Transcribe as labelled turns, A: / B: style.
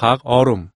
A: qaq orum.